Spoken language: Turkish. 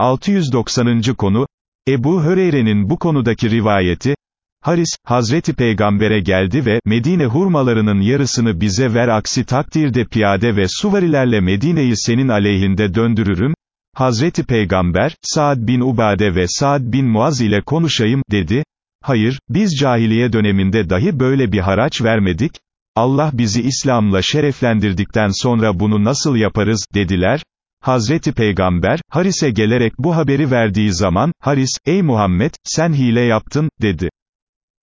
690. konu, Ebu Höreyre'nin bu konudaki rivayeti, Haris, Hazreti Peygamber'e geldi ve, Medine hurmalarının yarısını bize ver aksi takdirde piyade ve suvarilerle Medine'yi senin aleyhinde döndürürüm, Hazreti Peygamber, Saad bin Ubade ve Saad bin Muaz ile konuşayım, dedi, hayır, biz cahiliye döneminde dahi böyle bir haraç vermedik, Allah bizi İslam'la şereflendirdikten sonra bunu nasıl yaparız, dediler, Hazreti Peygamber, Haris'e gelerek bu haberi verdiği zaman, Haris, ey Muhammed, sen hile yaptın, dedi.